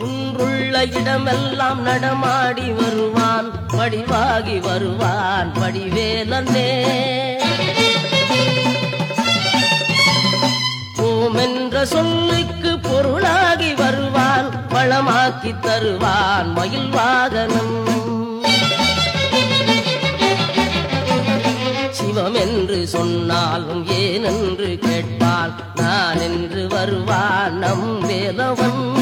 குன்றுள்ள இடமெல்லாம் நடமாடி வருவான் படிவாகி வருவான் வடிவேலனே. ஓம் சொல்லுக்கு பொருளாகி வருவான் வளமாக்கி தருவான் மயில் வாகனம் சிவம் என்று சொன்னாலும் ஏனென்று கேட்பான் நான் என்று வருவான் நம் வேலவன்.